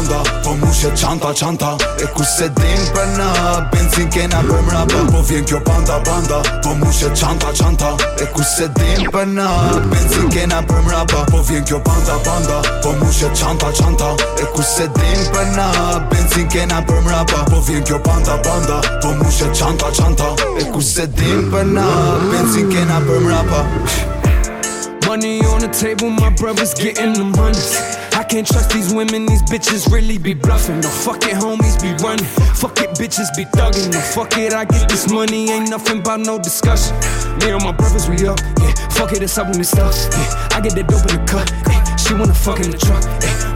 banda Po mushe qanta qanta E ku se din për në Benzin kena bëm Po vjen kjo banda banda Po mushe qanta qanta E ku se din për në Benzin kena bëm rapa Po vjen kjo banda banda Po mushe qanta qanta E ku se din për në Benzin kena bëm rapa Po vjen kjo banda banda Po mushe qanta qanta E ku se din për në Benzin kena bëm rapa Money on the table, my brother's getting the money Can't trust these women, these bitches really be bluffing. Fuck fucking homies be running. Fuck it, bitches be thugging. No fuck it, I get this money, ain't nothing about no discussion. Me and my brothers, we up, yeah. Fuck it, it's up when it's stuff. yeah. I get the dope in the cut, yeah. She wanna fuck in the truck.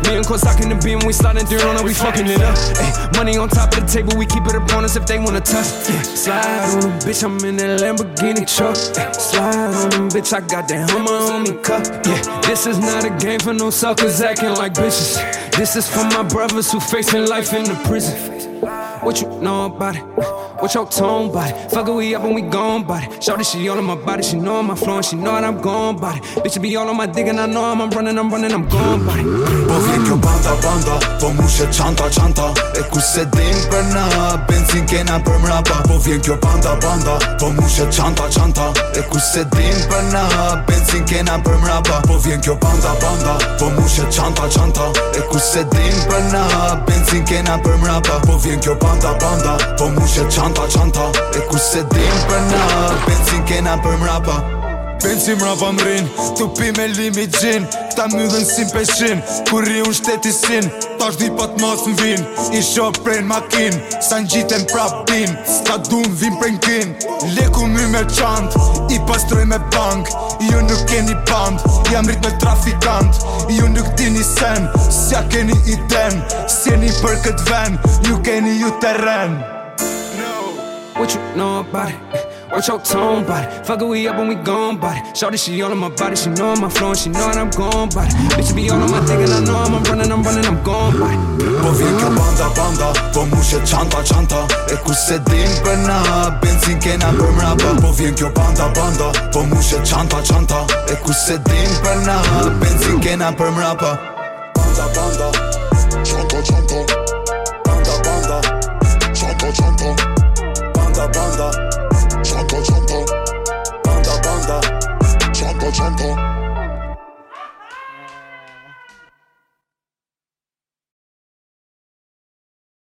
Me and Kozak in the beam, we sliding through on we fucking it up. Ay. Money on top of the table, we keep it upon us if they wanna touch. Yeah. Slide on them, bitch, I'm in that Lamborghini truck. Ay. Slide on them, bitch, I got that Hummer on me cup. Yeah. This is not a game for no suckers acting like bitches. This is for my brothers who facing life in the prison. What you know about it? What your tone about it? Fuck it, we up and we gone about it. Shorty, she all on my body, she know my flow, and she know that I'm gone about it. Bitch, be all on my dick, and I know I'm, I'm running, I'm running, I'm gone about it. banda, banda, din benzin kena për mrapa. banda, banda, din benzin kena për mrapa. banda, banda, din benzin kena për mrapa. banda banda Po mushe qanta qanta E ku se din për na Benzin kena për mrapa Benzin mrapa mrin Tupi me limit gjin Ta mydhen si peshin Kur i un shtetisin tash di pat po mos m'vin vin I prej makin Sa në prap din Ska du m'vin vin prej kin Leku my me qant I pastroj me bank Ju nuk keni band Jam rrit me trafikant Ju nuk dini sen Sja keni i den Sjeni për këtë ven Ju keni ju teren What you know about it? on your tone, body. Fuck it, we up when we gone, body. Shorty, she all on my body, she know my flow, and she know that I'm gone, body. Bitch, be all on my thing, and I know I'm, I'm running, I'm running, I'm gone, body. Po vjen kjo banda, banda, po mushe çanta, çanta E ku se din për na, benzin kena për mraba Po vjen kjo banda, banda, po mushe çanta, çanta E ku se din për na, benzin kena për mraba banda, banda